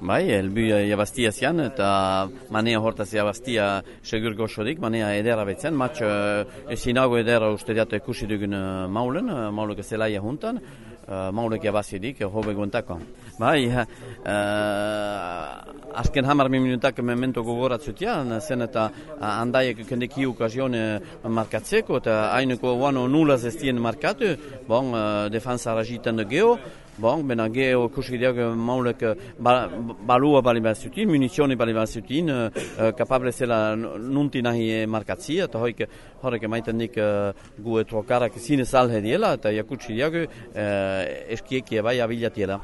Bai, elbu jabaztia zian, eta manea hortaz jabaztia segur goxodik, manea edera betzen, matx uh, esinago edera uste diatu ekusi dugun uh, maulen, uh, maulek zelaia juntan, uh, maulek jabazidik, uh, hobe guentako. Bai, uh, azken hamar minutak memento gogoratzutia, zen eta uh, handaiek kendeki okazione markatzeko, eta haineko guano nulaz ez dien markatu, bon, uh, defansa rajiten geho, Bon, bena geho kuskideak maulek ba, balua bali bat zutin, munizioni bali bat zutin, uh, kapable zela nunti nahi markatzia, eta hoik horrek emaiten nik uh, gu etrokarak zine salhe diela, eta jakutsi diago uh, eskieki bai abilatiela.